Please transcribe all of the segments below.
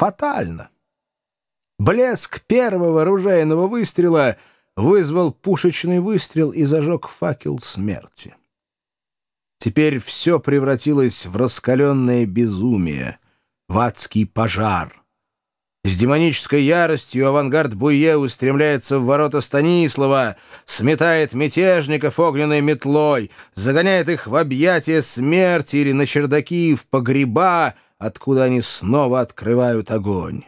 фатально. Блеск первого ружейного выстрела вызвал пушечный выстрел и зажег факел смерти. Теперь все превратилось в раскаленное безумие, в адский пожар. С демонической яростью авангард Буе устремляется в ворота Станислава, сметает мятежников огненной метлой, загоняет их в объятия смерти или на чердаки в погреба, откуда они снова открывают огонь.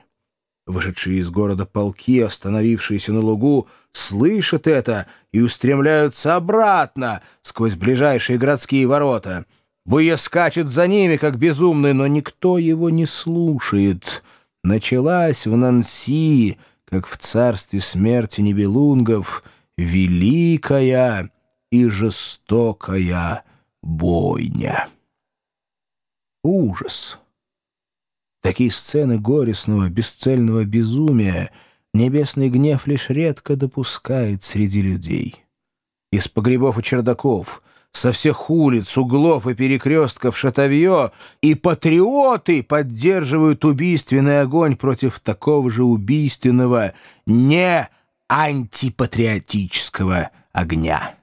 Вышедшие из города полки, остановившиеся на лугу, слышат это и устремляются обратно сквозь ближайшие городские ворота. Буе скачет за ними, как безумный, но никто его не слушает — началась в Нанси, как в царстве смерти Нибелунгов, великая и жестокая бойня. Ужас! Такие сцены горестного, бесцельного безумия небесный гнев лишь редко допускает среди людей. Из погребов и чердаков — со всех улиц, углов и перекрестков Шатовье, и патриоты поддерживают убийственный огонь против такого же убийственного, не антипатриотического огня.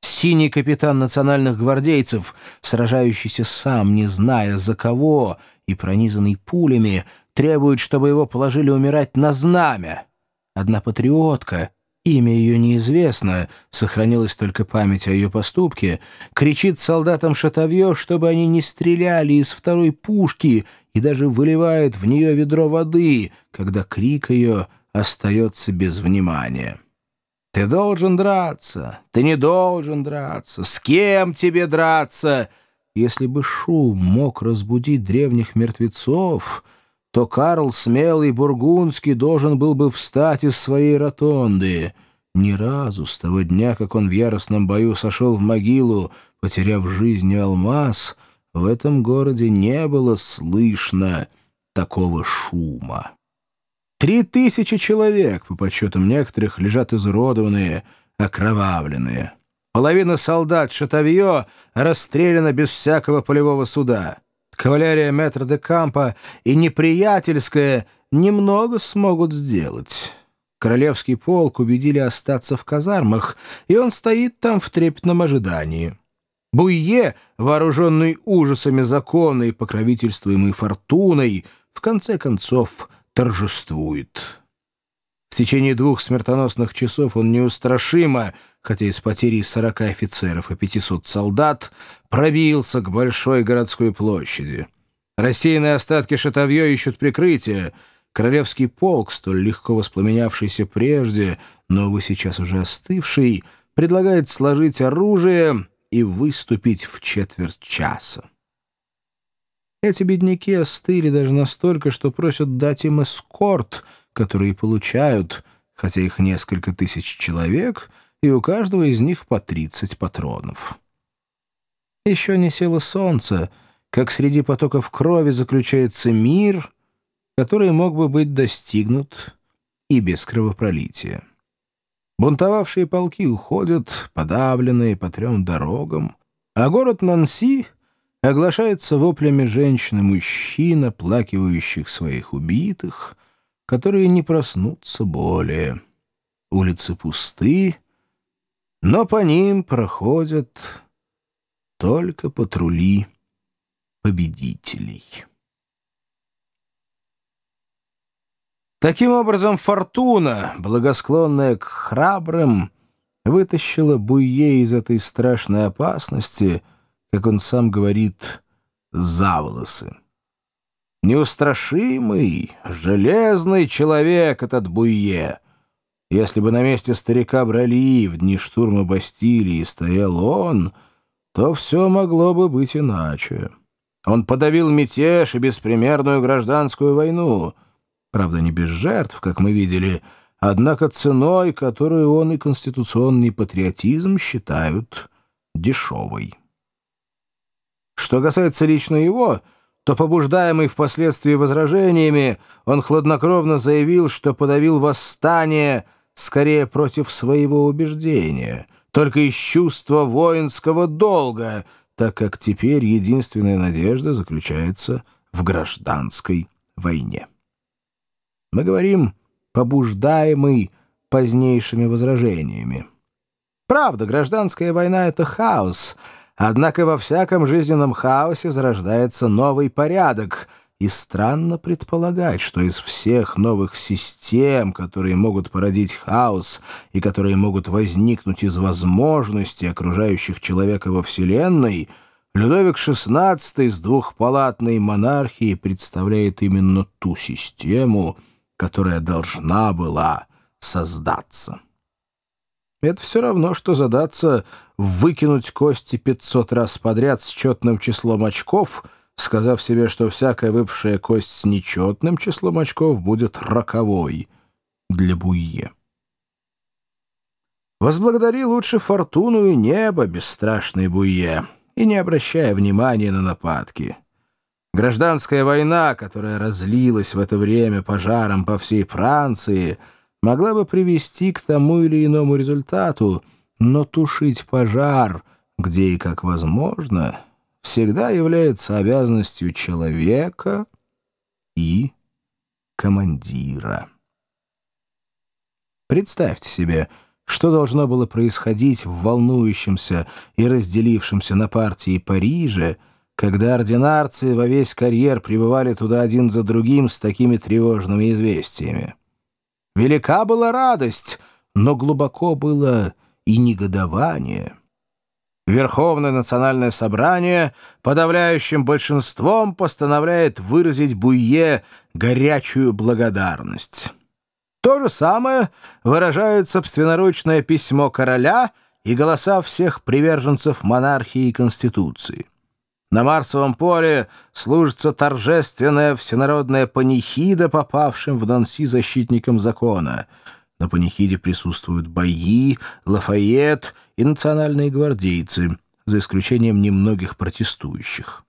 Синий капитан национальных гвардейцев, сражающийся сам, не зная за кого, и пронизанный пулями, требует, чтобы его положили умирать на знамя. Одна патриотка — имя ее неизвестно, сохранилась только память о ее поступке, кричит солдатам Шатовье, чтобы они не стреляли из второй пушки и даже выливает в нее ведро воды, когда крик ее остается без внимания. «Ты должен драться! Ты не должен драться! С кем тебе драться?» Если бы шум мог разбудить древних мертвецов то Карл Смелый Бургундский должен был бы встать из своей ротонды. Ни разу с того дня, как он в яростном бою сошел в могилу, потеряв жизнь и алмаз, в этом городе не было слышно такого шума. Три тысячи человек, по подсчетам некоторых, лежат изуродованные, окровавленные. Половина солдат Шатавье расстреляна без всякого полевого суда. Кавалерия метра де Кампа и неприятельская немного смогут сделать. Королевский полк убедили остаться в казармах, и он стоит там в трепетном ожидании. Буйе, вооруженный ужасами закона и покровительствуемый фортуной, в конце концов торжествует. В течение двух смертоносных часов он неустрашимо хотя и с потерей 40 офицеров и 500 солдат, пробился к большой городской площади. Рассеянные остатки Шатовье ищут прикрытие. Королевский полк, столь легко воспламенявшийся прежде, но вы сейчас уже остывший, предлагает сложить оружие и выступить в четверть часа. Эти бедняки остыли даже настолько, что просят дать им эскорт, который получают, хотя их несколько тысяч человек — и у каждого из них по 30 патронов. Еще не село солнце, как среди потоков крови заключается мир, который мог бы быть достигнут и без кровопролития. Бунтовавшие полки уходят, подавленные по трем дорогам, а город Нанси оглашается воплями женщин и мужчин, оплакивающих своих убитых, которые не проснутся более. Улицы пусты, но по ним проходят только патрули победителей. Таким образом, фортуна, благосклонная к храбрым, вытащила Буе из этой страшной опасности, как он сам говорит, за волосы. Неустрашимый, железный человек этот Буе — если бы на месте старика Брали в дни штурма Бастилии стоял он, то все могло бы быть иначе. Он подавил мятеж и беспримерную гражданскую войну. Правда, не без жертв, как мы видели, однако ценой, которую он и конституционный патриотизм считают дешевой. Что касается лично его, то, побуждаемый впоследствии возражениями, он хладнокровно заявил, что подавил восстание — скорее против своего убеждения, только из чувства воинского долга, так как теперь единственная надежда заключается в гражданской войне. Мы говорим «побуждаемый позднейшими возражениями». Правда, гражданская война — это хаос, однако во всяком жизненном хаосе зарождается новый порядок — и странно предполагать, что из всех новых систем, которые могут породить хаос и которые могут возникнуть из возможностей окружающих человека во Вселенной, Людовик XVI с двухпалатной монархией представляет именно ту систему, которая должна была создаться. Это все равно, что задаться выкинуть кости 500 раз подряд с четным числом очков — сказав себе, что всякая выпавшая кость с нечетным числом очков будет роковой для Буйе. Возблагодари лучше фортуну и небо, бесстрашный Буйе, и не обращая внимания на нападки. Гражданская война, которая разлилась в это время пожаром по всей Франции, могла бы привести к тому или иному результату, но тушить пожар, где и как возможно, всегда является обязанностью человека и командира. Представьте себе, что должно было происходить в волнующемся и разделившемся на партии Париже, когда ординарцы во весь карьер прибывали туда один за другим с такими тревожными известиями. Велика была радость, но глубоко было и негодование. Верховное национальное собрание подавляющим большинством постановляет выразить Буйе горячую благодарность. То же самое выражают собственноручное письмо короля и голоса всех приверженцев монархии и конституции. На Марсовом поле служится торжественная всенародная панихида попавшим в Нанси защитникам закона. На панихиде присутствуют бои, Лафайет — и национальные гвардейцы, за исключением немногих протестующих.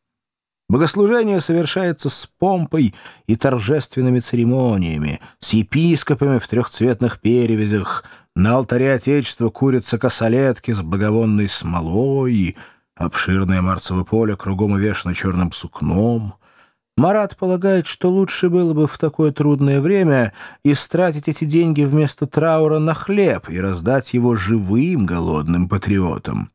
Богослужение совершается с помпой и торжественными церемониями, с епископами в трехцветных перевязях, на алтаре Отечества курятся косолетки с благовонной смолой, обширное марцево поле кругом увешано черным сукном — Марат полагает, что лучше было бы в такое трудное время истратить эти деньги вместо траура на хлеб и раздать его живым голодным патриотам.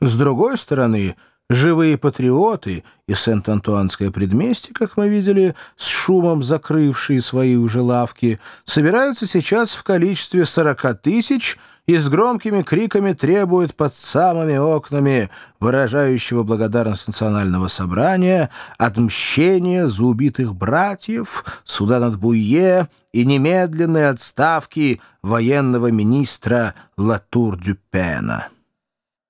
С другой стороны, живые патриоты и Сент-Антуанское предместье, как мы видели, с шумом закрывшие свои уже лавки, собираются сейчас в количестве 40 тысяч и с громкими криками требуют под самыми окнами выражающего благодарность национального собрания отмщения за убитых братьев, суда над Буе и немедленной отставки военного министра Латур-Дюпена.